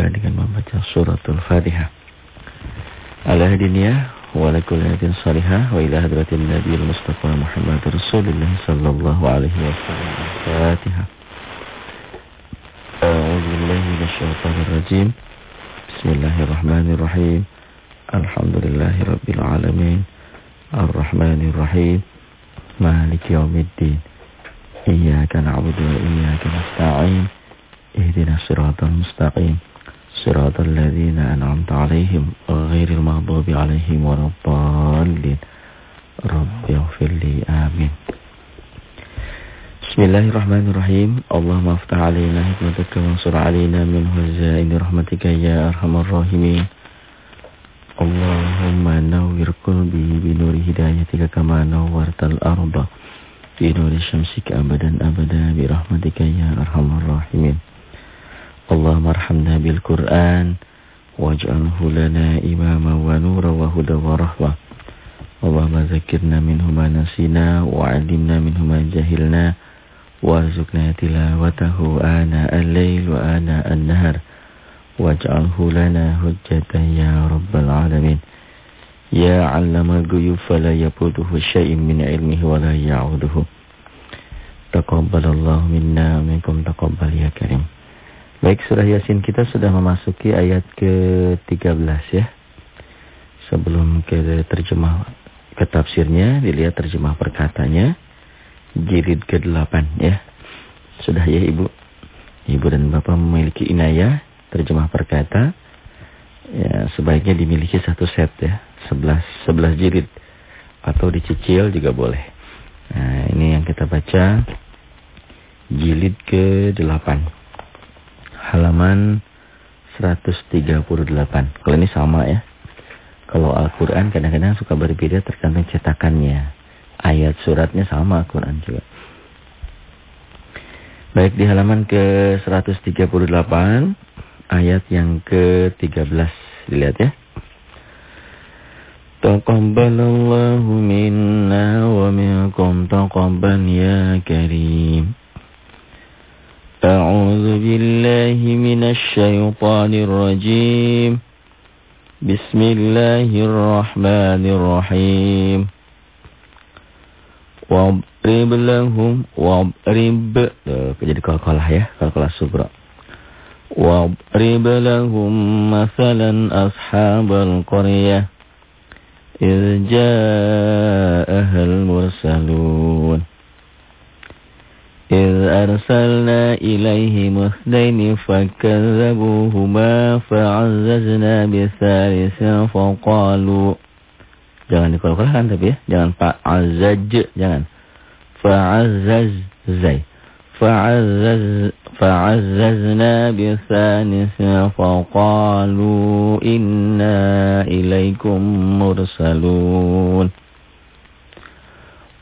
dibuka dengan membaca suratul Fatihah. Al-Hadiniyah wa lakul hadin salihah wa ila hadratin Nabiul Mustafa Muhammad Rasulullah sallallahu alaihi wasallam. Fatihah. أعوذ بالله من الشيطان الرجيم بسم الله الرحمن الرحيم الحمد لله رب العالمين الرحمن الرحيم مالك يوم الدين إياك نعبد وإياك نستعين اهدنا صراط الذين أنعمت عليهم غير المغضوب عليهم ولا الضالين. رب اغفر لي. آمين. بسم الله الرحمن الرحيم. اللهم افتح علينا حكمتك وانصر علينا من هزائن رحمتك يا أرحم الراحمين. اللهم نور قلبي بنور هدايتك كما نورت الأرض بنور شمسك أبدا أبدا برحمتك يا أرحم الراحمين. Imama wa nura wa huda wa rahwa. Allahumma zakkirna minhu ma nasina wa 'allimna minhu ma jahilna warzuqna tilawatahu ana al-lail wa ana an-nahar. waj'alhu lana hujjatan ya rabbal alamin ya 'allamal ghuyub fala yafutuhu syai'un min 'ilmihi wa la ya'uduhu taqabbalallahu minna minkum taqabbal ya karim Baik surah Yasin kita sudah memasuki ayat ke-13 ya. Sebelum ke terjemah ke tafsirnya dilihat terjemah perkatanya. Jilid ke-8 ya. Sudah ya Ibu? Ibu dan Bapak memiliki inayah terjemah perkata. Ya sebaiknya dimiliki satu set ya. Sebelas sebelas jilid. Atau dicicil juga boleh. Nah ini yang kita baca. Jilid ke 8 halaman 138 kalau ini sama ya kalau Al-Quran kadang-kadang suka berbeda tergantung cetakannya ayat suratnya sama Al-Quran juga Baik di halaman ke 138 ayat yang ke-13. Dilihat ya. Taqabbalallahu minna wa minkum taqabbal ya karim. A'udzu billahi minasy syaithanir rajim. Bismillahirrahmanirrahim. Wabrib lahum wabrib. Jadi kalkalah ya, kalkalah subra. واضرب لهم مثلا أصحاب القرية إذ جاءها واثنين فكذبوهما فعززنا بثالث فقالوا Jangan dikolokkan tapi ya. Jangan Pak Azaj. Jangan. Fa'azaz. Zai. Fa'azaz. Fa'azzazna bithanisya faqalu inna ilaikum mursalun.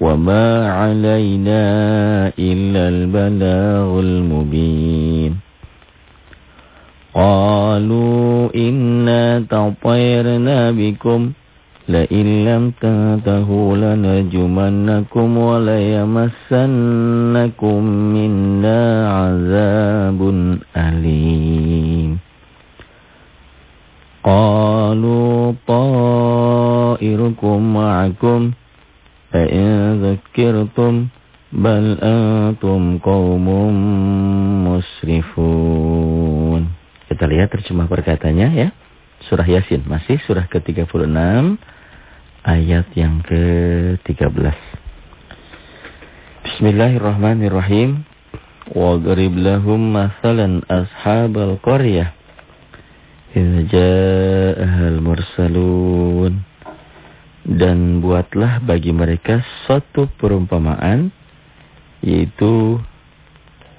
وما علينا إلا البلاغ المبين قالوا إنا تطيرنا بكم لئن لم تنتهوا لنرجمنكم وليمسنكم منا عذاب أليم قالوا طائركم معكم فإن ذكرتم بل أنتم قوم مسرفون Kita lihat terjemah perkataannya ya. Surah Yasin masih surah ke-36 ayat yang ke-13. Bismillahirrahmanirrahim. Wadrib lahum masalan ashabal qaryah. Idza ja'ahal mursalun. dan buatlah bagi mereka suatu perumpamaan yaitu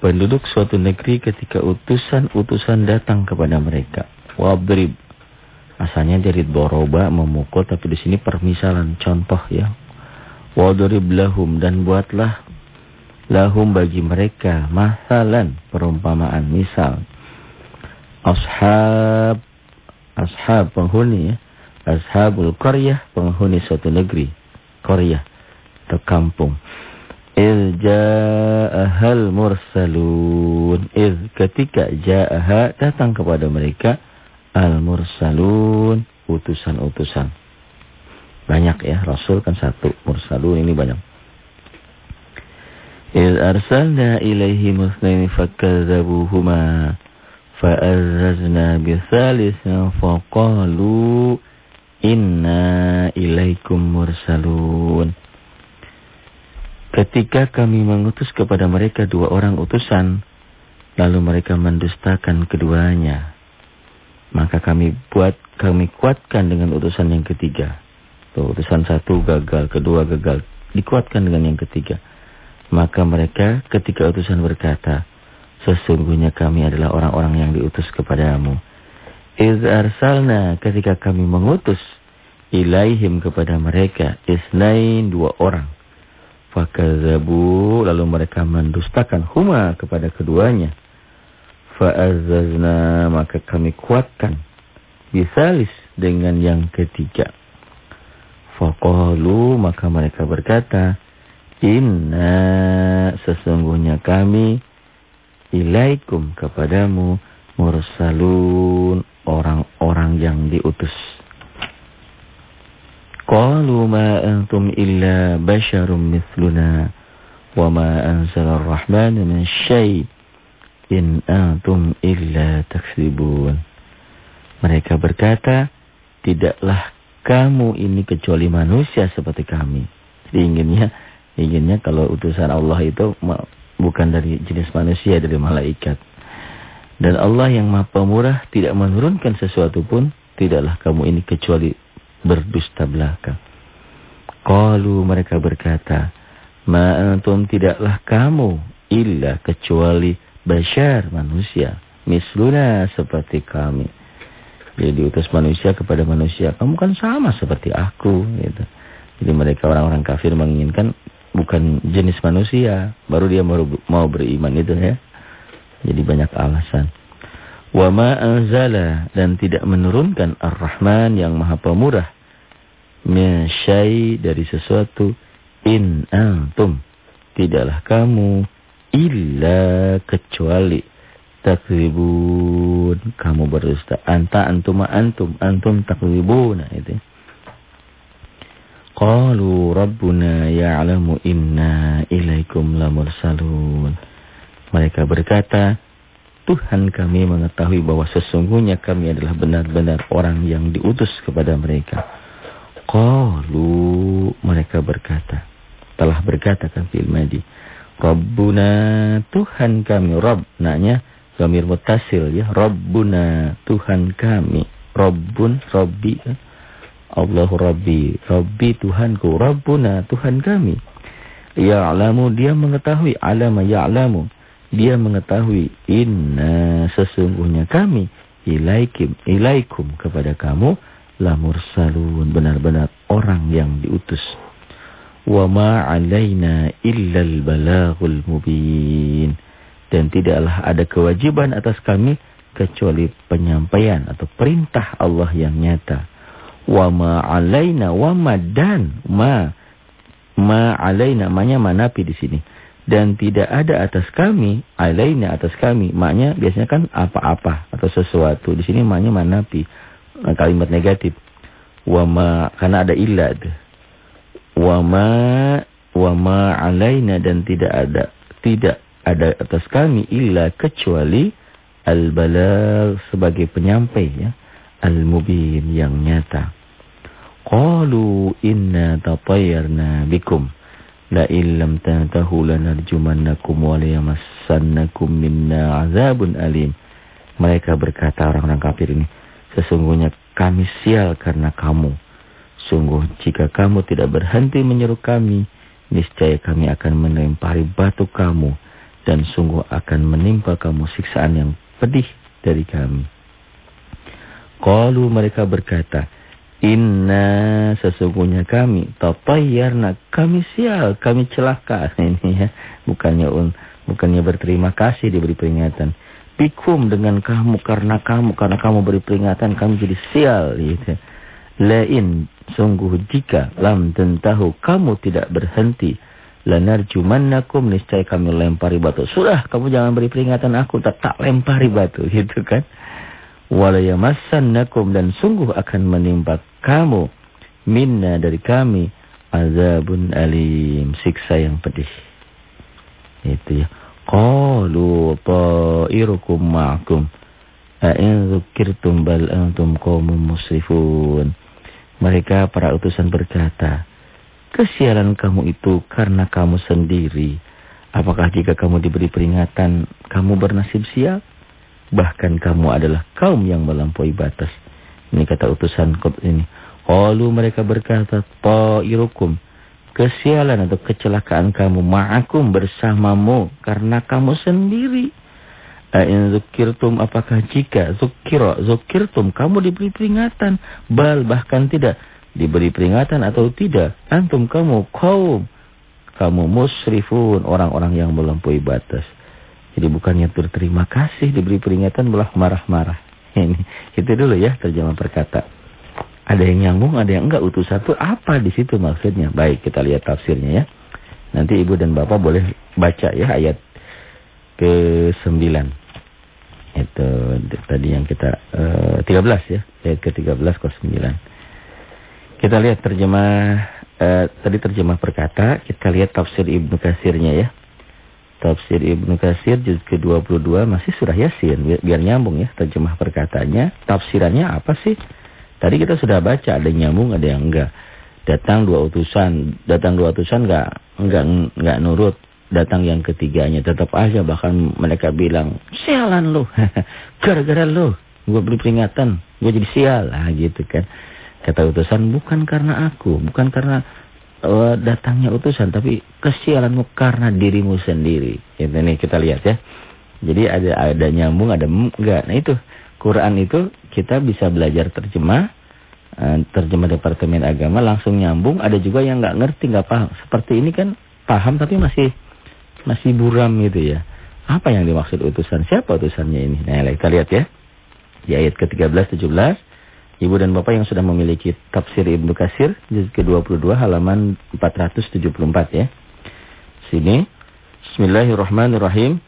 penduduk suatu negeri ketika utusan-utusan datang kepada mereka. Wadrib. Asalnya dari boroba memukul tapi di sini permisalan contoh ya. Wadrib lahum dan buatlah lahum bagi mereka masalan perumpamaan misal. Ashab ashab penghuni ya. Ashabul qaryah penghuni suatu negeri. Qaryah atau kampung. Iz ja'ahal mursalun. Iz ketika ja'aha datang kepada mereka al-mursalun. Utusan-utusan. Banyak ya. Rasul kan satu. Mursalun ini banyak. Iz arsalna ilaihi musnaini fakadzabuhuma. Fa'azzazna bisalisin faqalu inna ilaikum mursalun. Ketika kami mengutus kepada mereka dua orang utusan, lalu mereka mendustakan keduanya, maka kami buat kami kuatkan dengan utusan yang ketiga. Tuh, utusan satu gagal, kedua gagal, dikuatkan dengan yang ketiga. Maka mereka ketika utusan berkata, sesungguhnya kami adalah orang-orang yang diutus kepadamu. Iz arsalna ketika kami mengutus ilaihim kepada mereka isnain dua orang Fakazabu lalu mereka mendustakan huma kepada keduanya. Fa'azazna maka kami kuatkan. Bisalis dengan yang ketiga. Faqalu maka mereka berkata. Inna sesungguhnya kami ilaikum kepadamu mursalun orang-orang yang diutus. Qalu ma antum illa basyarum mithluna wa ma anzala ar-rahmanu min syai' in antum illa taksibun. Mereka berkata, tidaklah kamu ini kecuali manusia seperti kami. Jadi inginnya, inginnya kalau utusan Allah itu bukan dari jenis manusia, dari malaikat. Dan Allah yang maha pemurah tidak menurunkan sesuatu pun, tidaklah kamu ini kecuali berdusta belaka. Qalu mereka berkata, Ma antum tidaklah kamu illa kecuali bashar manusia, misluna seperti kami. Jadi diutus manusia kepada manusia, kamu kan sama seperti aku gitu. Jadi mereka orang-orang kafir menginginkan bukan jenis manusia, baru dia mau beriman itu ya. Jadi banyak alasan. Wa ma anzala dan tidak menurunkan Ar-Rahman yang Maha Pemurah. Syai dari sesuatu. In antum tidaklah kamu illa kecuali takribun. Kamu berdusta. Anta antum antum antum takribun. Itu. Qalu rabbuna ya'lamu inna ilaikum lamursalun mereka berkata Tuhan kami mengetahui bahwa sesungguhnya kami adalah benar-benar orang yang diutus kepada mereka. Qalu mereka berkata. Telah berkata kan fil madi. Rabbuna Tuhan kami. Rabb nanya gamir mutasil ya. Rabbuna Tuhan kami. Rabbun Rabbi. Allahu Rabbi. Rabbi Tuhanku. Rabbuna Tuhan kami. Ya'lamu dia mengetahui. Alama ya'lamu. Dia mengetahui inna sesungguhnya kami ilaikum ilaikum kepada kamu la mursalun benar-benar orang yang diutus. Wa ma 'alaina illal balaghul mubin. Dan tidaklah ada kewajiban atas kami kecuali penyampaian atau perintah Allah yang nyata. Wa ma 'alaina wa ma ma ma 'alaina namanya manapi di sini dan tidak ada atas kami, alaina atas kami. Maknya biasanya kan apa-apa atau sesuatu. Di sini maknya manapi, kalimat negatif. Wama karena ada illa. Wama wama alaina dan tidak ada tidak ada atas kami illa kecuali al-balagh sebagai penyampai ya. Al-mubin yang nyata. Qalu inna tatayyarna bikum. La illam tantahu lanarjumannakum wa layamassannakum minna azabun alim. Mereka berkata orang-orang kafir ini, sesungguhnya kami sial karena kamu. Sungguh jika kamu tidak berhenti menyeru kami, niscaya kami akan melempari batu kamu dan sungguh akan menimpa kamu siksaan yang pedih dari kami. Qalu mereka berkata, Inna sesungguhnya kami tatayyarna kami sial, kami celaka. Ini ya, bukannya un, bukannya berterima kasih diberi peringatan. Bikum dengan kamu karena kamu karena kamu beri peringatan kami jadi sial gitu. Lain sungguh jika lam tentahu kamu tidak berhenti lanarjumannakum niscaya kami lempari batu. Sudah kamu jangan beri peringatan aku tak tak lempari batu gitu kan walayamassannakum dan sungguh akan menimpa kamu. Minna dari kami azabun alim. Siksa yang pedih. Itu ya. Qalu ta'irukum ma'akum. A'in dzukirtum bal antum qaumun musrifun. Mereka para utusan berkata kesialan kamu itu karena kamu sendiri. Apakah jika kamu diberi peringatan kamu bernasib sial Bahkan kamu adalah kaum yang melampaui batas. Ini kata utusan ini. Qalu mereka berkata, Ta'irukum. Kesialan atau kecelakaan kamu ma'akum bersamamu. Karena kamu sendiri. A'in zukirtum apakah jika zukira zukirtum kamu diberi peringatan. Bal bahkan tidak diberi peringatan atau tidak. Antum kamu kaum. Kamu musrifun orang-orang yang melampaui batas. Jadi bukannya berterima kasih diberi peringatan malah marah-marah. Ini itu dulu ya terjemah perkata. Ada yang nyambung, ada yang enggak. Utusan itu apa di situ maksudnya? Baik, kita lihat tafsirnya ya. Nanti ibu dan bapak boleh baca ya ayat ke-9. Itu tadi yang kita uh, eh, 13 ya, ayat ke-13 ke 9. Kita lihat terjemah uh, tadi terjemah perkata, kita lihat tafsir Ibnu Kasirnya ya. Tafsir Ibnu Katsir juz ke-22 masih surah Yasin biar, nyambung ya terjemah perkataannya. Tafsirannya apa sih? Tadi kita sudah baca ada yang nyambung ada yang enggak. Datang dua utusan, datang dua utusan enggak enggak enggak nurut. Datang yang ketiganya tetap aja bahkan mereka bilang, "Sialan lu. Gara-gara lu gue beri peringatan, gue jadi sial." lah gitu kan. Kata utusan bukan karena aku, bukan karena uh, datangnya utusan tapi kesialanmu karena dirimu sendiri. Itu nih kita lihat ya. Jadi ada ada nyambung ada enggak. Nah itu Quran itu kita bisa belajar terjemah uh, terjemah departemen agama langsung nyambung, ada juga yang enggak ngerti, enggak paham. Seperti ini kan paham tapi masih masih buram gitu ya. Apa yang dimaksud utusan? Siapa utusannya ini? Nah, kita lihat ya. Di ayat ke-13 17 Ibu dan Bapak yang sudah memiliki tafsir Ibnu Kasir juz ke-22 halaman 474 ya. Sini Bismillahirrahmanirrahim.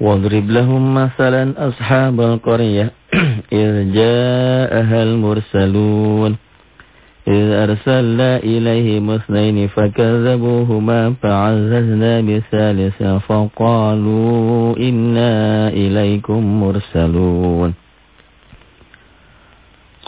Wadrib lahum masalan ashabal qaryah idh ja'ahal mursalun إذ أرسلنا إليهم اثنين فكذبوهما فعززنا بثالث فقالوا إنا إليكم مرسلون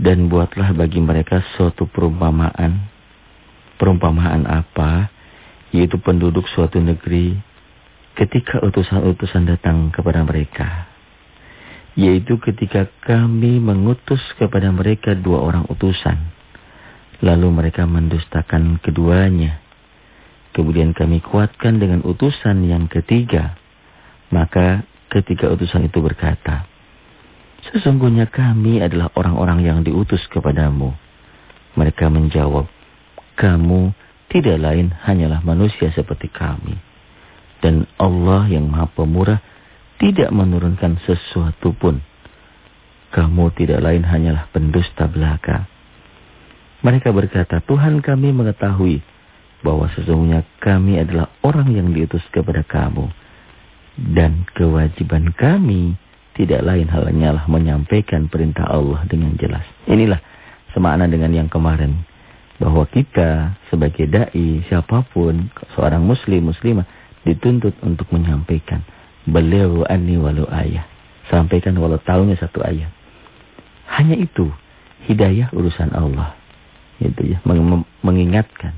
Dan buatlah bagi mereka suatu perumpamaan. Perumpamaan apa? Yaitu penduduk suatu negeri ketika utusan-utusan datang kepada mereka. Yaitu ketika kami mengutus kepada mereka dua orang utusan. Lalu mereka mendustakan keduanya. Kemudian kami kuatkan dengan utusan yang ketiga. Maka ketika utusan itu berkata, Sesungguhnya kami adalah orang-orang yang diutus kepadamu. Mereka menjawab, kamu tidak lain hanyalah manusia seperti kami. Dan Allah yang maha pemurah tidak menurunkan sesuatu pun. Kamu tidak lain hanyalah pendusta belaka. Mereka berkata, Tuhan kami mengetahui bahwa sesungguhnya kami adalah orang yang diutus kepada kamu. Dan kewajiban kami tidak lain halnya lah menyampaikan perintah Allah dengan jelas. Inilah semakna dengan yang kemarin. Bahwa kita sebagai da'i, siapa pun, seorang muslim, muslimah, dituntut untuk menyampaikan. Beliau anni walau ayah. Sampaikan walau tahunya satu ayat. Hanya itu. hidayah urusan Allah. Gitu ya, mengingatkan.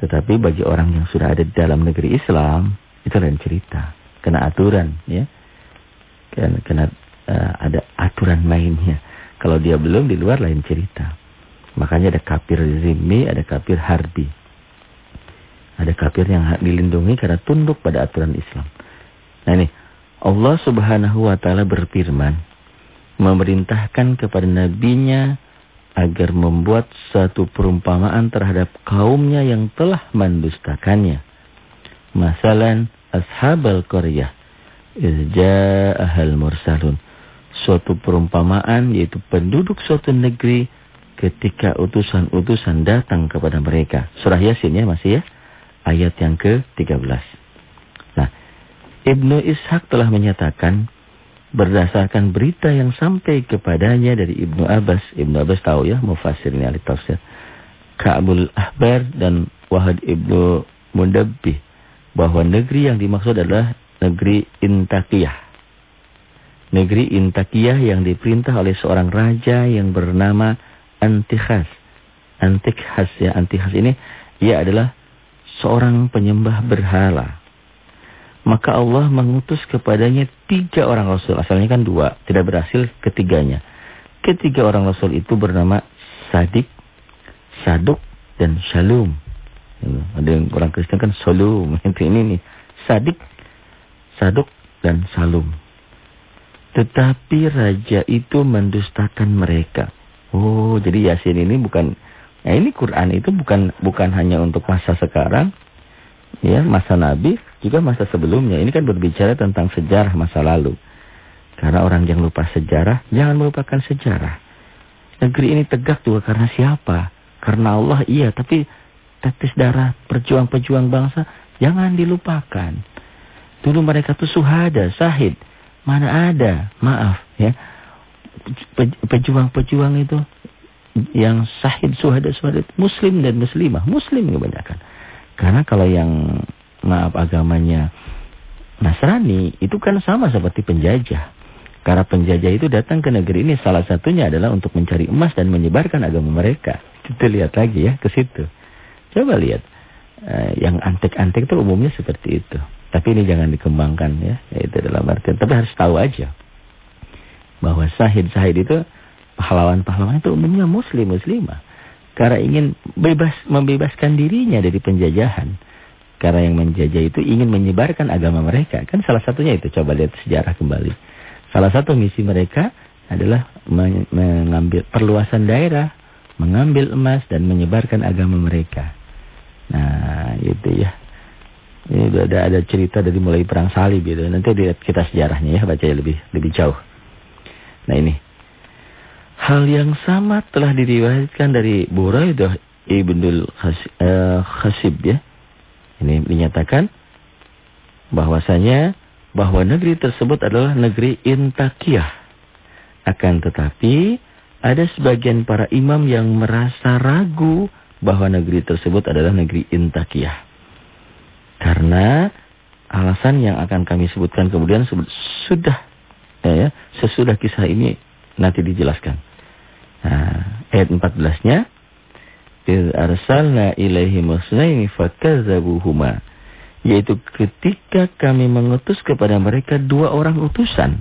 Tetapi bagi orang yang sudah ada di dalam negeri Islam, itu lain cerita. Kena aturan, ya. Kena, kena uh, ada aturan mainnya. Kalau dia belum di luar lain cerita. Makanya ada kafir zimmi, ada kafir harbi. Ada kafir yang dilindungi karena tunduk pada aturan Islam. Nah ini, Allah subhanahu wa ta'ala berfirman, memerintahkan kepada nabinya agar membuat satu perumpamaan terhadap kaumnya yang telah mendustakannya. Masalan, ashabal qaryah, izja'ahal mursalun. Suatu perumpamaan yaitu penduduk suatu negeri ketika utusan-utusan datang kepada mereka. Surah Yasin ya masih ya ayat yang ke-13. Nah, Ibnu Ishaq telah menyatakan berdasarkan berita yang sampai kepadanya dari Ibnu Abbas. Ibnu Abbas tahu ya mufasir ini ahli tafsir. Ka'bul Ahbar dan Wahad Ibnu Mundabbih bahwa negeri yang dimaksud adalah negeri Intakiyah. Negeri Intakiyah yang diperintah oleh seorang raja yang bernama Antikhas. Antikhas ya, Antikhas ini ia adalah seorang penyembah berhala. Maka Allah mengutus kepadanya tiga orang Rasul. Asalnya kan dua. Tidak berhasil ketiganya. Ketiga orang Rasul itu bernama Sadik, Saduk, dan Shalom. Ada yang orang Kristen kan. Itu ini nih. Sadik, Saduk, dan Salum. Tetapi raja itu mendustakan mereka. Oh, jadi Yasin ini bukan Nah ini Quran itu bukan bukan hanya untuk masa sekarang, ya masa Nabi, juga masa sebelumnya. Ini kan berbicara tentang sejarah masa lalu. Karena orang yang lupa sejarah, jangan melupakan sejarah. Negeri ini tegak juga karena siapa? Karena Allah iya, tapi tetes darah perjuang-perjuang bangsa jangan dilupakan. Dulu mereka tuh suhada, sahid. Mana ada, maaf ya. Pejuang-pejuang itu yang sahid suhada suhada muslim dan muslimah. Muslim kebanyakan. Karena kalau yang maaf agamanya Nasrani itu kan sama seperti penjajah. Karena penjajah itu datang ke negeri ini salah satunya adalah untuk mencari emas dan menyebarkan agama mereka. Kita lihat lagi ya ke situ. Coba lihat uh, yang antek-antek itu umumnya seperti itu tapi ini jangan dikembangkan ya. Itu dalam artian. Tapi harus tahu aja bahwa sahid-sahid itu pahlawan-pahlawan itu umumnya muslim muslimah karena ingin bebas membebaskan dirinya dari penjajahan. Karena yang menjajah itu ingin menyebarkan agama mereka. Kan salah satunya itu coba lihat sejarah kembali. Salah satu misi mereka adalah mengambil perluasan daerah mengambil emas dan menyebarkan agama mereka. Nah itu ya ini udah ada, ada cerita dari mulai perang salib gitu nanti lihat kita sejarahnya ya baca lebih lebih jauh nah ini Hal yang sama telah diriwayatkan dari Buraidah Ibnul eh, Khasib ya. Ini dinyatakan bahwasanya bahwa negeri tersebut adalah negeri Intakiyah. Akan tetapi ada sebagian para imam yang merasa ragu bahwa negeri tersebut adalah negeri Intakiyah. Karena alasan yang akan kami sebutkan kemudian sudah ya, ya sesudah kisah ini nanti dijelaskan. Nah, ayat 14-nya Iz arsalna ilaihi musnaini fakadzabuhuma yaitu ketika kami mengutus kepada mereka dua orang utusan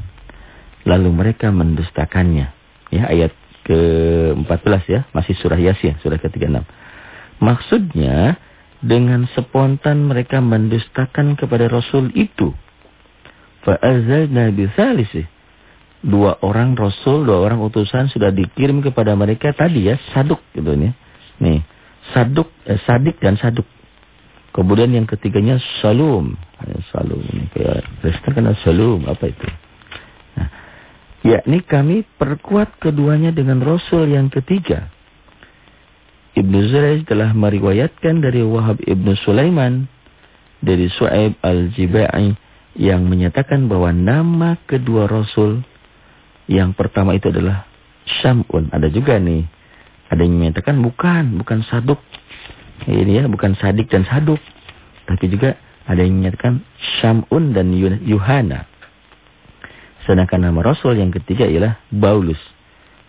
lalu mereka mendustakannya ya ayat ke-14 ya masih surah yasin surah ke-36 maksudnya dengan spontan mereka mendustakan kepada rasul itu fa azalna bisalisi dua orang rasul, dua orang utusan sudah dikirim kepada mereka tadi ya, saduk gitu nih. Nih, saduk, eh, sadik dan saduk. Kemudian yang ketiganya salum. Eh, salum kayak Kristen kan salum, apa itu? Nah, yakni kami perkuat keduanya dengan rasul yang ketiga. Ibnu Zuraij telah meriwayatkan dari Wahab Ibnu Sulaiman dari Su'aib al-Jibai yang menyatakan bahwa nama kedua rasul yang pertama itu adalah Syam'un. Ada juga nih. Ada yang menyatakan bukan, bukan saduk. Ini ya, bukan sadik dan saduk. Tapi juga ada yang menyatakan Syam'un dan Yuhana. Sedangkan nama Rasul yang ketiga ialah Baulus.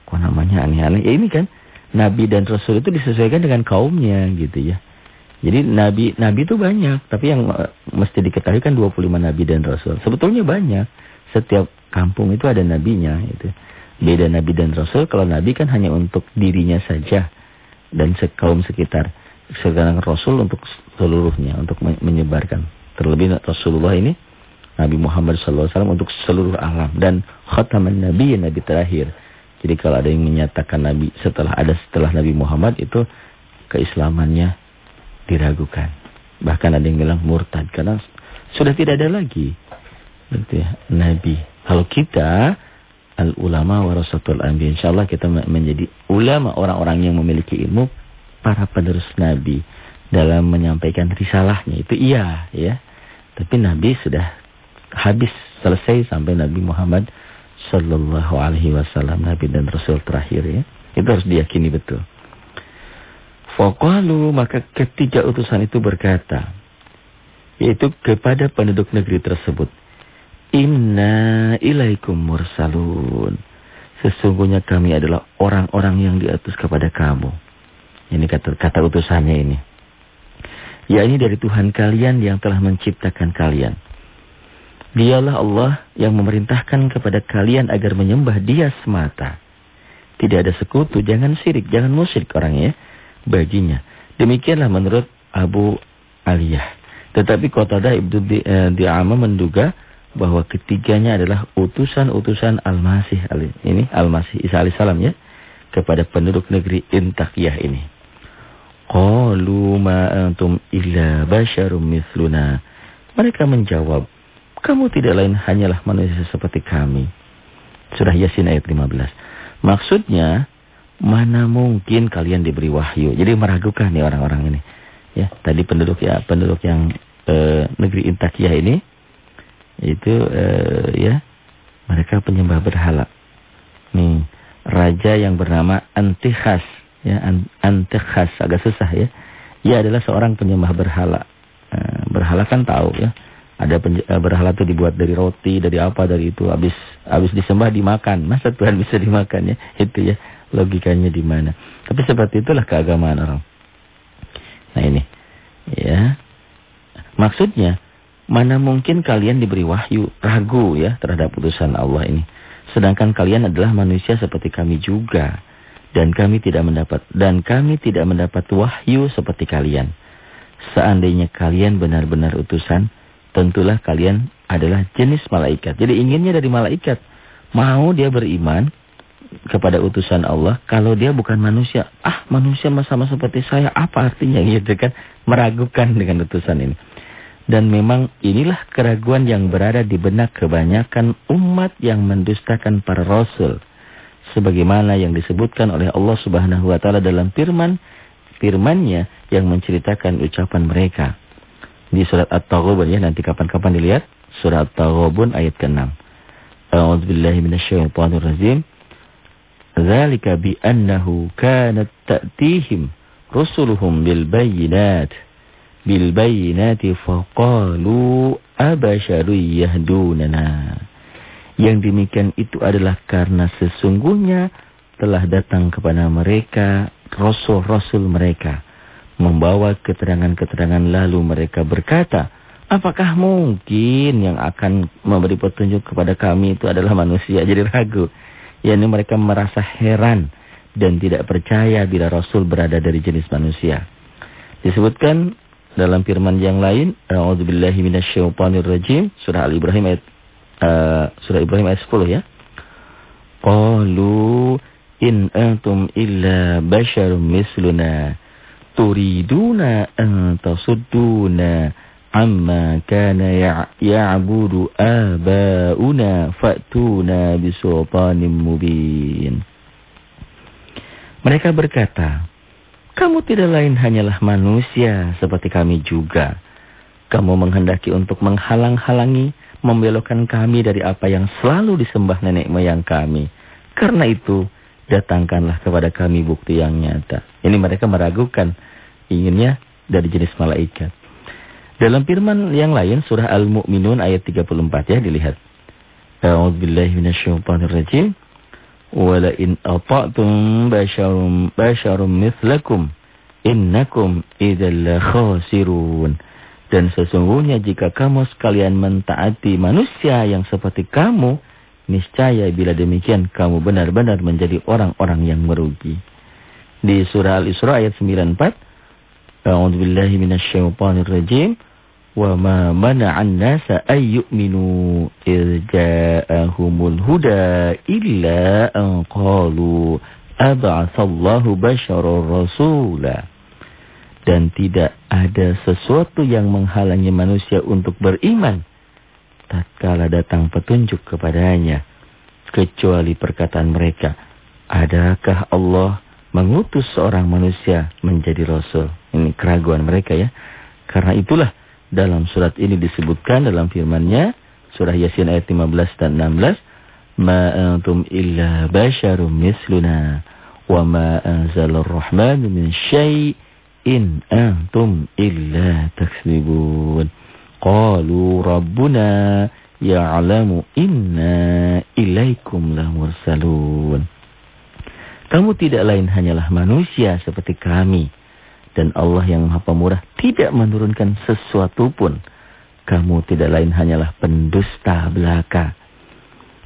kok namanya aneh-aneh. Ya ini kan nabi dan rasul itu disesuaikan dengan kaumnya gitu ya. Jadi nabi nabi itu banyak, tapi yang uh, mesti diketahui kan 25 nabi dan rasul. Sebetulnya banyak. Setiap kampung itu ada nabinya itu. Beda nabi dan rasul, kalau nabi kan hanya untuk dirinya saja dan kaum sekitar. Sedangkan rasul untuk seluruhnya, untuk menyebarkan. Terlebih Rasulullah ini Nabi Muhammad SAW untuk seluruh alam dan khataman nabi nabi terakhir. Jadi kalau ada yang menyatakan nabi setelah ada setelah Nabi Muhammad itu keislamannya diragukan. Bahkan ada yang bilang murtad karena sudah tidak ada lagi gitu ya, nabi. Kalau kita al ulama warasatul anbiya insyaallah kita menjadi ulama orang-orang yang memiliki ilmu para penerus nabi dalam menyampaikan risalahnya itu iya ya. Tapi nabi sudah habis selesai sampai Nabi Muhammad sallallahu alaihi wasallam nabi dan rasul terakhir ya. Itu harus diyakini betul. Faqalu maka ketiga utusan itu berkata yaitu kepada penduduk negeri tersebut Inna ilaikum mursalun Sesungguhnya kami adalah orang-orang yang diutus kepada kamu Ini kata, kata utusannya ini Ya ini dari Tuhan kalian yang telah menciptakan kalian Dialah Allah yang memerintahkan kepada kalian agar menyembah dia semata Tidak ada sekutu, jangan sirik, jangan musyrik orangnya baginya. Demikianlah menurut Abu Aliyah. Tetapi Qatadah Ibnu eh, menduga bahwa ketiganya adalah utusan-utusan Al-Masih ini Al-Masih Isa alaihissalam ya kepada penduduk negeri Intakiyah ini. Qalu ma antum illa basyarum mithluna. Mereka menjawab, kamu tidak lain hanyalah manusia seperti kami. Surah Yasin ayat 15. Maksudnya Mana mungkin kalian diberi wahyu. Jadi meragukan nih orang-orang ini. Ya, tadi penduduk ya, penduduk yang e, negeri Intakiyah ini itu e, ya, mereka penyembah berhala. Nih, raja yang bernama Antikhas, ya, Antikhas agak susah ya. Ia adalah seorang penyembah berhala. E, berhala kan tahu ya. Ada berhala itu dibuat dari roti, dari apa, dari itu. Habis habis disembah dimakan. Masa Tuhan bisa dimakan ya? Itu ya logikanya di mana. Tapi seperti itulah keagamaan orang. Nah ini, ya. Maksudnya, mana mungkin kalian diberi wahyu, ragu ya terhadap putusan Allah ini. Sedangkan kalian adalah manusia seperti kami juga. Dan kami tidak mendapat dan kami tidak mendapat wahyu seperti kalian. Seandainya kalian benar-benar utusan, tentulah kalian adalah jenis malaikat. Jadi inginnya dari malaikat. Mau dia beriman, kepada utusan Allah kalau dia bukan manusia. Ah, manusia sama seperti saya, apa artinya gitu kan? Meragukan dengan utusan ini. Dan memang inilah keraguan yang berada di benak kebanyakan umat yang mendustakan para rasul. Sebagaimana yang disebutkan oleh Allah Subhanahu wa taala dalam firman firman-Nya yang menceritakan ucapan mereka di surat At-Taghabun ya nanti kapan-kapan dilihat surat At-Taghabun ayat ke-6. A'udzubillahi minasyaitonirrajim. Dzalika bi annahu kanat ta'tihim rusuluhum bil bayyinat bil bayyinati faqalu abasharun yahdunana. Yang demikian itu adalah karena sesungguhnya telah datang kepada mereka rasul-rasul mereka membawa keterangan-keterangan lalu mereka berkata apakah mungkin yang akan memberi petunjuk kepada kami itu adalah manusia jadi ragu yakni mereka merasa heran dan tidak percaya bila Rasul berada dari jenis manusia. Disebutkan dalam firman yang lain, A'udzubillahi minasyaitonirrajim, surah Al-Ibrahim ayat uh, surah Ibrahim ayat 10 ya. Qalu in antum illa basyarum misluna turiduna an tasudduna amma kana ya'budu aba'una fa'tuna bisultanin mubin. Mereka berkata, kamu tidak lain hanyalah manusia seperti kami juga. Kamu menghendaki untuk menghalang-halangi, membelokkan kami dari apa yang selalu disembah nenek moyang kami. Karena itu, datangkanlah kepada kami bukti yang nyata. Ini mereka meragukan inginnya dari jenis malaikat. Dalam firman yang lain surah Al-Mu'minun ayat 34 ya dilihat. A'udzubillahi minasyaitonirrajim. Wala in ata'tum basyarum basyarum mithlakum innakum idzal khasirun. Dan sesungguhnya jika kamu sekalian mentaati manusia yang seperti kamu, Niscaya bila demikian kamu benar-benar menjadi orang-orang yang merugi. Di surah Al-Isra ayat 94. A'udzubillahi minasyaitonirrajim. Wa ma mana'an nasa ayyuminu irja'ahumul huda illa anqalu basyarul rasulah. Dan tidak ada sesuatu yang menghalangi manusia untuk beriman tatkala datang petunjuk kepadanya kecuali perkataan mereka adakah Allah mengutus seorang manusia menjadi rasul? Ini keraguan mereka ya. Karena itulah dalam surat ini disebutkan dalam firman-Nya surah Yasin ayat 15 dan 16 ma antum illa basyarum misluna wa ma anzalar rahmanu min syai'in antum illa taksibun qalu rabbuna ya'lamu inna ilaikum lamursalun kamu tidak lain hanyalah manusia seperti kami dan Allah yang maha pemurah tidak menurunkan sesuatu pun. Kamu tidak lain hanyalah pendusta belaka.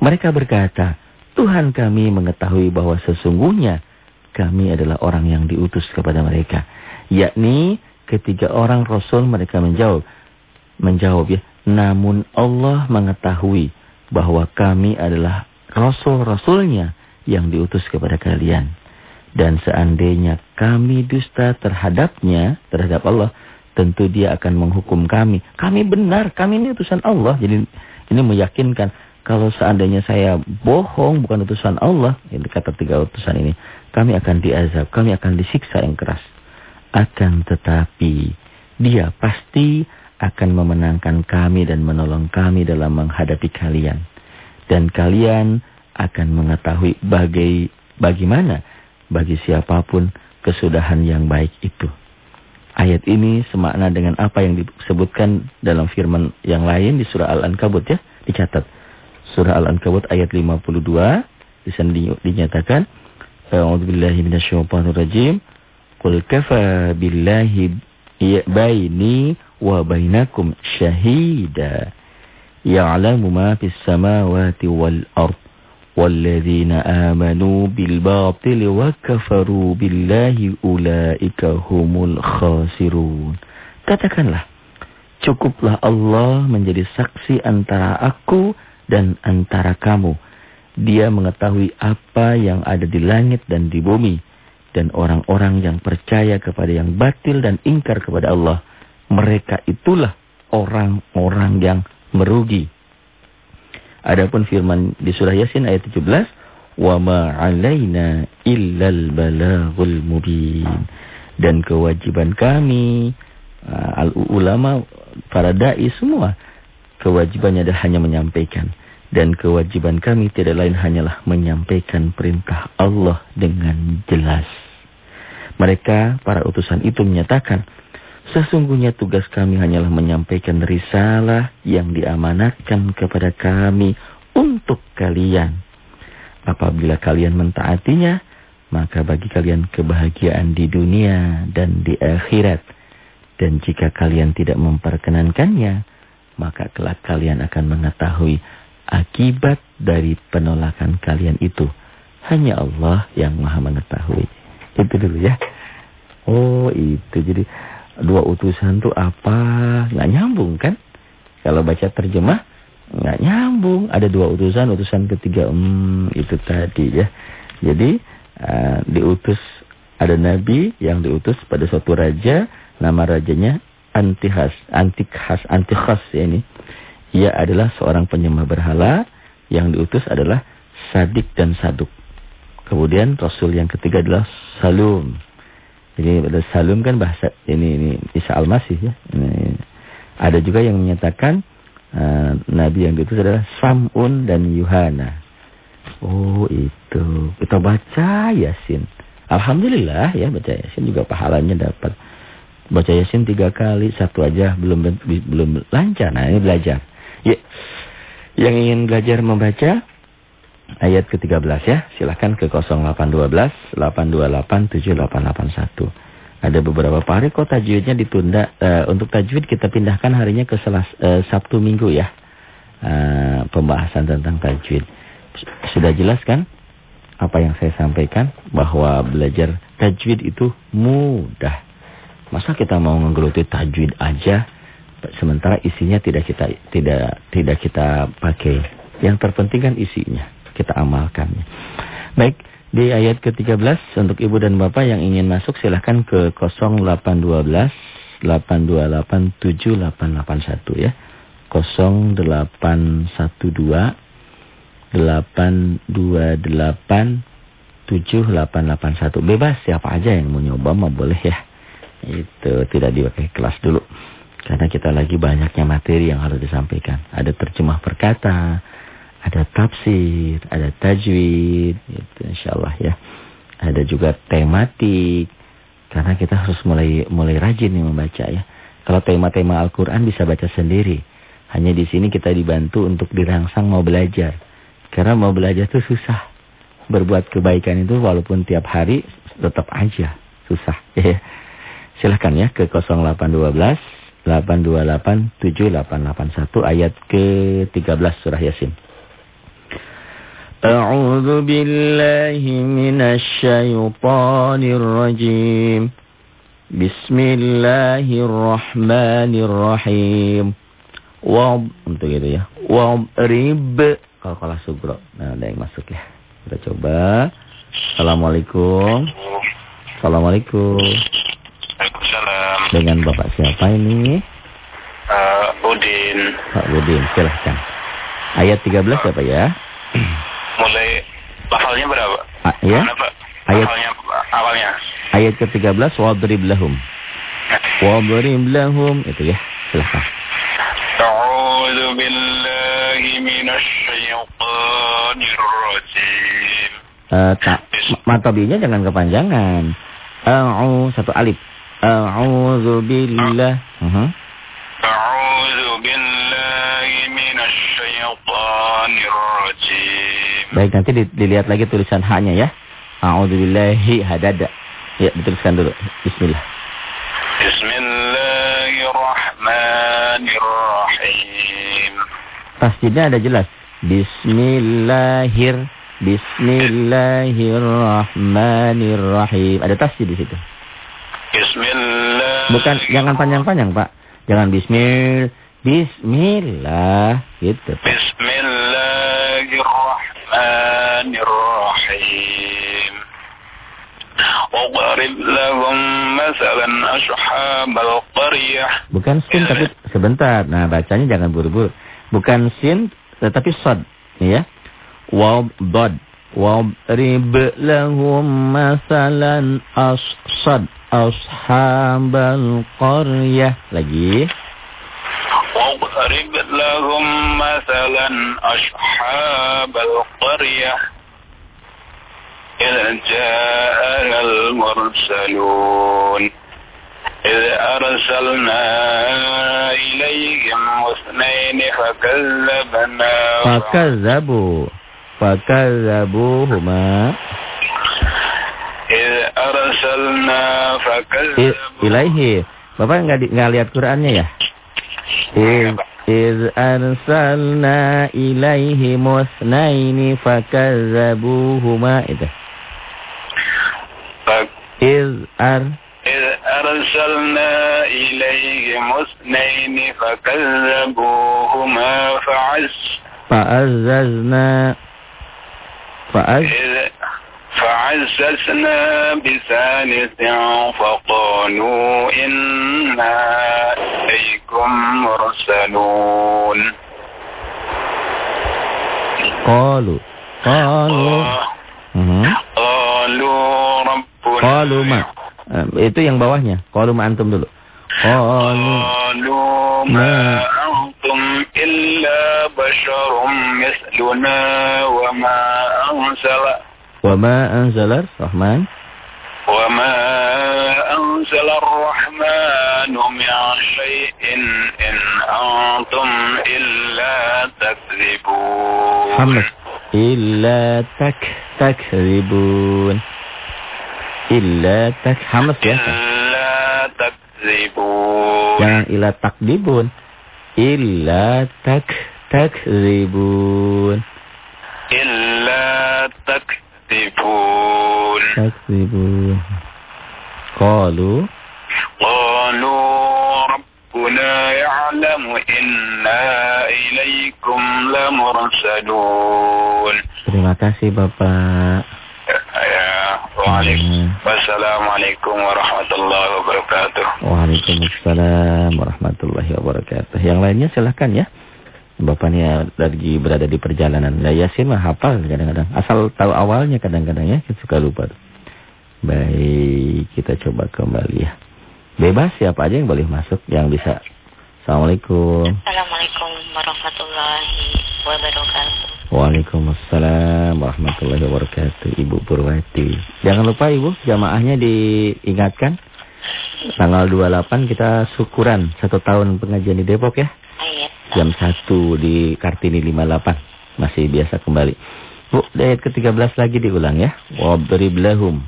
Mereka berkata, Tuhan kami mengetahui bahwa sesungguhnya kami adalah orang yang diutus kepada mereka. Yakni ketiga orang Rasul mereka menjawab. Menjawab ya. Namun Allah mengetahui bahwa kami adalah Rasul-Rasulnya yang diutus kepada kalian. Dan seandainya kami dusta terhadapnya, terhadap Allah, tentu dia akan menghukum kami. Kami benar, kami ini utusan Allah. Jadi ini meyakinkan kalau seandainya saya bohong bukan utusan Allah, ini kata tiga utusan ini, kami akan diazab, kami akan disiksa yang keras. Akan tetapi dia pasti akan memenangkan kami dan menolong kami dalam menghadapi kalian. Dan kalian akan mengetahui bagai bagaimana bagi siapa pun kesudahan yang baik itu. Ayat ini semakna dengan apa yang disebutkan dalam firman yang lain di surah Al-Ankabut ya, dicatat. Surah Al-Ankabut ayat 52 di sana dinyatakan A'udzubillahi minasyaitonirrajim. Qul kafa billahi ya baini wa bainakum syahida ya'lamu ma fis samawati wal ard walladzina amanu bil batili wa kafaru billahi ulaika humul khasirun. Katakanlah cukuplah Allah menjadi saksi antara aku dan antara kamu. Dia mengetahui apa yang ada di langit dan di bumi. Dan orang-orang yang percaya kepada yang batil dan ingkar kepada Allah. Mereka itulah orang-orang yang merugi. Adapun firman di surah Yasin ayat 17, "Wa ma 'alaina illal balaghul mubin." Dan kewajiban kami uh, al ulama para dai semua kewajibannya adalah hanya menyampaikan dan kewajiban kami tidak lain hanyalah menyampaikan perintah Allah dengan jelas. Mereka para utusan itu menyatakan Sesungguhnya tugas kami hanyalah menyampaikan risalah yang diamanatkan kepada kami untuk kalian. Apabila kalian mentaatinya, maka bagi kalian kebahagiaan di dunia dan di akhirat. Dan jika kalian tidak memperkenankannya, maka kelak kalian akan mengetahui akibat dari penolakan kalian itu. Hanya Allah yang maha mengetahui. Itu dulu ya. Oh itu jadi dua utusan tuh apa? Nggak nyambung kan? Kalau baca terjemah nggak nyambung. Ada dua utusan, utusan ketiga hmm, itu tadi ya. Jadi uh, diutus ada nabi yang diutus pada suatu raja, nama rajanya Antihas, Antikhas, Antikhas ya ini. Ia adalah seorang penyembah berhala yang diutus adalah Sadik dan Saduk. Kemudian rasul yang ketiga adalah Salum. Jadi pada Salum kan bahasa ini ini Isa Al-Masih ya. Ini, ada juga yang menyatakan uh, nabi yang itu adalah Samun dan Yuhana. Oh, itu. Kita baca Yasin. Alhamdulillah ya baca Yasin juga pahalanya dapat. Baca Yasin tiga kali, satu aja belum belum lancar. Nah, ini belajar. Ya. Yang ingin belajar membaca ayat ke-13 ya. Silahkan ke 0812 828 7881. Ada beberapa hari kok tajwidnya ditunda. Uh, untuk tajwid kita pindahkan harinya ke selas, uh, Sabtu Minggu ya. Uh, pembahasan tentang tajwid. Sudah jelas kan? Apa yang saya sampaikan bahwa belajar tajwid itu mudah. Masa kita mau menggeluti tajwid aja sementara isinya tidak kita tidak tidak kita pakai. Yang terpenting kan isinya, kita amalkan. Baik, di ayat ke-13 untuk ibu dan bapak yang ingin masuk silahkan ke 0812 828 7881 ya. 0812 828 7881. Bebas siapa aja yang mau nyoba mau boleh ya. Itu tidak dipakai kelas dulu. Karena kita lagi banyaknya materi yang harus disampaikan. Ada terjemah perkata, ada tafsir, ada tajwid, gitu, insya Allah ya. Ada juga tematik, karena kita harus mulai mulai rajin nih membaca ya. Kalau tema-tema Al-Quran bisa baca sendiri. Hanya di sini kita dibantu untuk dirangsang mau belajar. Karena mau belajar itu susah. Berbuat kebaikan itu walaupun tiap hari tetap aja susah. Ya. Silahkan ya ke 0812 8287881 ayat ke-13 surah Yasin. A'udzu billahi minasy syaithanir rajim. Bismillahirrahmanirrahim. Wa untuk itu ya. Wa rib kalau kalah sugro. Nah, ada yang masuk ya. Kita coba. Assalamualaikum. Assalamualaikum. Waalaikumsalam. Dengan Bapak siapa ini? Uh, Udin. Pak Udin, silahkan. Ayat 13 ya Pak ya? Mulai lafalnya berapa? A ya? Pak? Ayat, lafalnya, awalnya. Ayat ke-13, wadrib lahum. Wadrib lahum. Itu ya, silahkan. A'udzu billahi minasy syaithanir rajim. Uh, tak, matobinya jangan kepanjangan. A'u satu alif. A'udzu billah. Uh -huh. A'udzu billahi minasy syaithanir. Baik, nanti dilihat lagi tulisan haknya ya. A'udzu billahi hadada. Ya, dituliskan dulu. Bismillah. Bismillahirrahmanirrahim. Tasjidnya ada jelas. Bismillahir Bismillahirrahmanirrahim. Ada tasjid di situ. Bismillah. Bukan jangan panjang-panjang, Pak. Jangan bismil bismillah gitu. Bismillahirrahmanirrahim. Wadrib lahum masalan ashabal qaryah. Bukan sin tapi sebentar. Nah, bacanya jangan buru-buru. Bukan sin tetapi sod, ya. Waw dod. Wadrib lahum masalan as-sad ashabal qaryah. Lagi. واضرب لهم مثلا أصحاب القرية إذ جاءنا المرسلون إذ أرسلنا إليهم اثنين فكذبنا فكذبوا فكذبوهما إذ أرسلنا فكذبوا إليه Bapak nggak nggak lihat Qurannya ya? إذ, أرسلنا إليهم اثنين فكذبوهما. إذا إذ أر إذ أرسلنا إليهم اثنين فكذبوهما فعز فعززنا فعز إذ فعززنا بثالث فقالوا إنا إليكم مرسلون qalu qalu Mhm. قالوا ربنا qalu ma Eh, itu yang bawahnya qalu ma antum dulu qalu قالوا ما أنتم إلا بشر مثلنا وما أنزل الرحمن؟ وما أنزل الرحمن من شيء إن أنتم إلا تكذبون. محمد. إلا تك تكذبون. إلا تك. حمد يا إلا تكذبون. يعني إلا تكذبون. إلا تك تكذبون. إلا تكذبون Takribun. Qalu قالوا ربنا يعلم إنا إليكم لمرسلون Terima kasih Bapak. Ya, waalaikum- Wassalamualaikum warahmatullahi wabarakatuh. Waalaikumsalam warahmatullahi wabarakatuh. Yang lainnya silahkan ya. Bapaknya lagi berada di perjalanan. Lah Yasin mah hafal kadang-kadang. Asal tahu awalnya kadang-kadang ya. Kita suka lupa. Baik, kita coba kembali ya. Bebas siapa aja yang boleh masuk. Yang bisa. Assalamualaikum. Assalamualaikum warahmatullahi wabarakatuh. Waalaikumsalam warahmatullahi wabarakatuh. Ibu Purwati. Jangan lupa Ibu, jamaahnya diingatkan. Tanggal 28 kita syukuran satu tahun pengajian di Depok ya. Ayat jam 1 di Kartini 58 masih biasa kembali. Bu, ayat ke-13 lagi diulang ya. Wadrib lahum.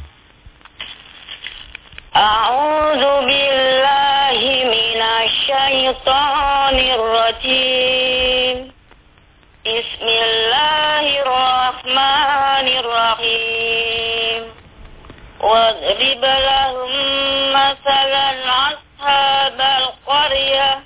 A'udzu billahi minasyaitonir rajim. Bismillahirrahmanirrahim. Wadrib lahum masalan ashabal qaryah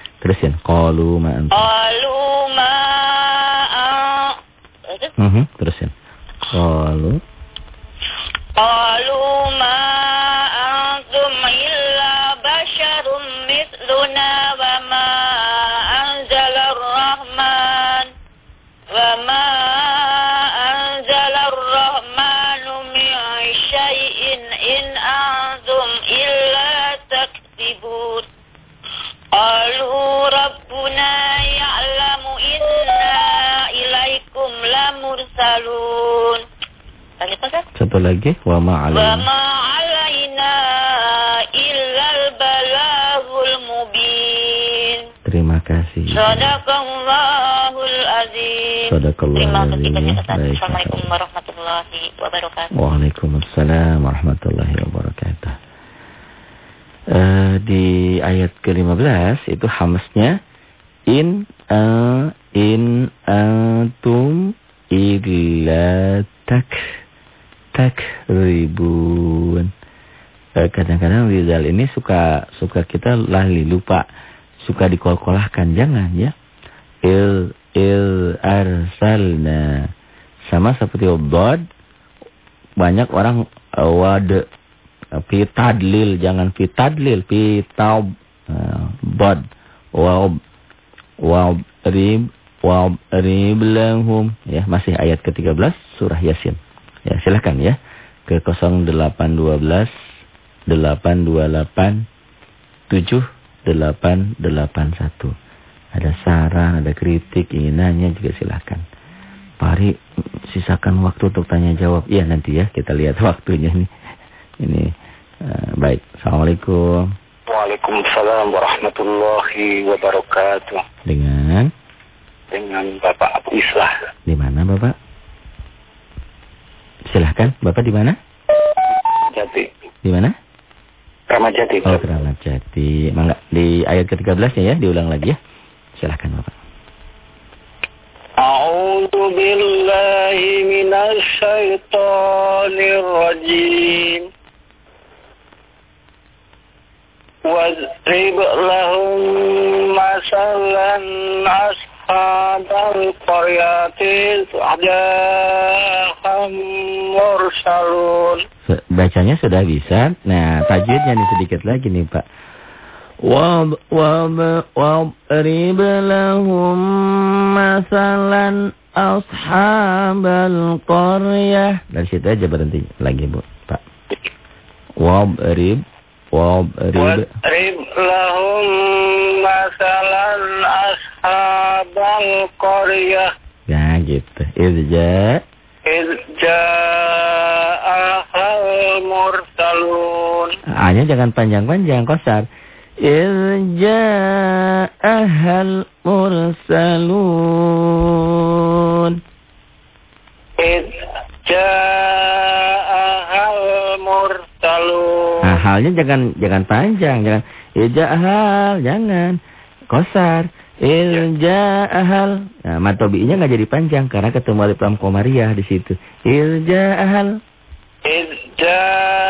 Terusin. kalu ma anta. Kalu ma Mhm, terusin. Kalu, kalu. satu lagi wa ma mubin. Terima kasih. Sadaqallahul azim. Sadaqallahul azim. Terima kasih ya. Assalamualaikum warahmatullahi wabarakatuh. Waalaikumsalam warahmatullahi wabarakatuh. Uh, di ayat ke-15 itu hamasnya in uh, in antum illa tak takribun. Eh, Kadang-kadang Rizal ini suka suka kita lali lupa, suka dikol-kolahkan. Jangan ya. Il il arsalna. Sama seperti obod banyak orang uh, wad uh, pitadlil jangan pitadlil pitaub uh, bod wa wa rib wa rib lahum. Ya masih ayat ke-13 surah yasin ya silakan ya ke 0812 828 7881 ada saran ada kritik ingin nanya juga silakan Pak Ari, sisakan waktu untuk tanya jawab. Iya nanti ya, kita lihat waktunya nih. Ini uh, baik. Assalamualaikum. Waalaikumsalam warahmatullahi wabarakatuh. Dengan Dengan Bapak Abu Islah. di mana Bapak? Silahkan, Bapak di mana? Jati. Di mana? Keramat Jati. Oh, Keramat Jati. Mangga di ayat ke-13 ya, ya, diulang lagi ya. Silahkan, Bapak. A'udzu billahi minasy syaithanir rajim. Wazrib lahum masalan as أصحاب القرية إذ جاءهم مرسلون Se- Bacanya sudah bisa. Nah, tajwidnya nih sedikit lagi nih, Pak. Wab wab wabrib lahum masalan ashabal qaryah. Dari situ aja berhenti lagi, Bu. Pak. Wabrib wabrib Wadrib lahum masalan ashabal qaryah. Ya, gitu. Irja إذ جاءها المرسلون A-nya jangan panjang-panjang, kosar. Irja ahal mursalun. إذ جاءها المرسلون Nah, halnya jangan jangan panjang, jangan ija'hal, jangan kosar. Ilja'ahal. Nah, matobi'nya nggak jadi panjang karena ketemu alif lam komariah di situ. Ilja'ahal. Ilja'ahal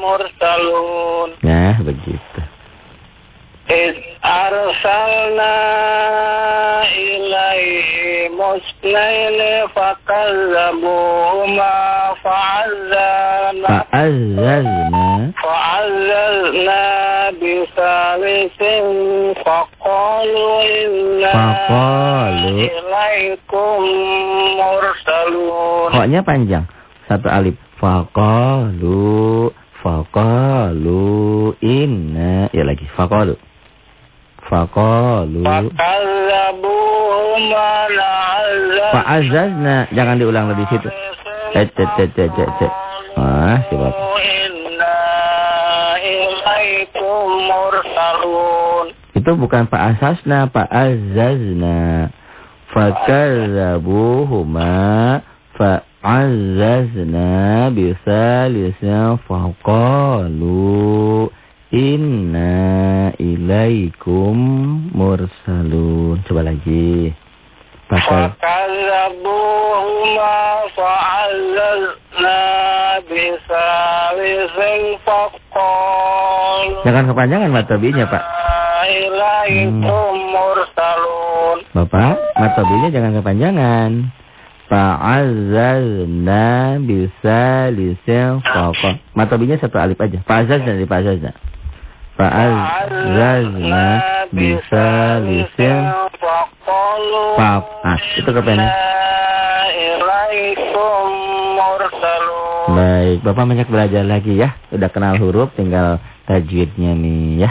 mursalun. Nah, begitu إذ أرسلنا إليهم اثنين فكذبوهما فعزلنا Fa'azzazna. فعزلنا بثالث فقالوا إنا فقالوا. إليكم مرسلون Koknya panjang. Satu alif. Faqalu. Faqalu. Inna. Ya lagi. Faqalu. Fakalu. Pak la'azzazna nah, Jangan diulang lebih situ Cek, cek, cek, cek, cek, cek Ah, siapa? Itu bukan Pak Asasna, Pak Azazna Faqallabuhuma nah, Bisa lisna Fakalu. Inna ilaikum mursalun. Coba lagi. Pakai. Fakadzabuhuma. Jangan kepanjangan matobinya, Pak. Ilaikum hmm. mursalun. Bapak, matobinya jangan kepanjangan. Fa'azzalna bisa lisil faqol. Matobinya satu alif aja. Fa'azzalna, fa'azzalna. Fa'azazna bisalisin Maaf, nah itu kepennya Baik, Bapak banyak belajar lagi ya. Udah kenal huruf, tinggal tajwidnya nih ya.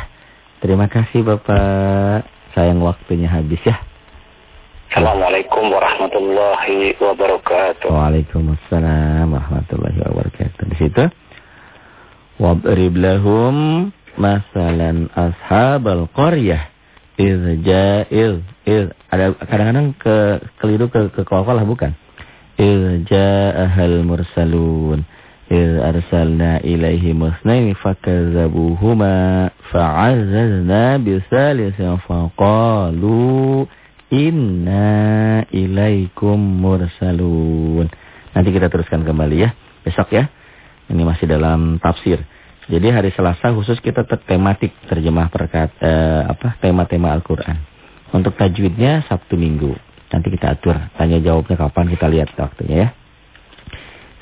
Terima kasih Bapak. Sayang waktunya habis ya. Assalamualaikum warahmatullahi wabarakatuh. Waalaikumsalam warahmatullahi wabarakatuh. Di situ. Wabrib lahum masalan ashabal qaryah. Iz ja'il iz ada kadang-kadang ke keliru ke ke qalqalah bukan? Iz ja'ahal mursalun. Iz arsalna ilaihi musnaini fakazzabuhuma fa'azzazna bisalisin faqalu inna ilaikum mursalun. Nanti kita teruskan kembali ya besok ya. Ini masih dalam tafsir. Jadi hari Selasa khusus kita tematik terjemah perkat eh, apa tema-tema Al-Qur'an. Untuk tajwidnya Sabtu Minggu. Nanti kita atur tanya jawabnya kapan kita lihat waktunya ya.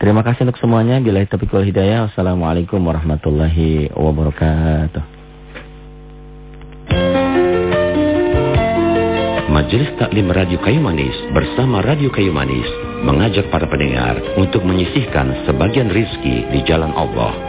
Terima kasih untuk semuanya. Bila taufiq wal hidayah. Wassalamualaikum warahmatullahi wabarakatuh. Majelis Taklim Radio Kayu Manis bersama Radio Kayu Manis mengajak para pendengar untuk menyisihkan sebagian rizki di jalan Allah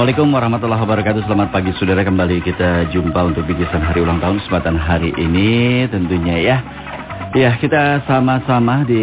Assalamualaikum warahmatullahi wabarakatuh. Selamat pagi saudara. Kembali kita jumpa untuk bikisan hari ulang tahun Kesempatan hari ini tentunya ya. Ya kita sama-sama di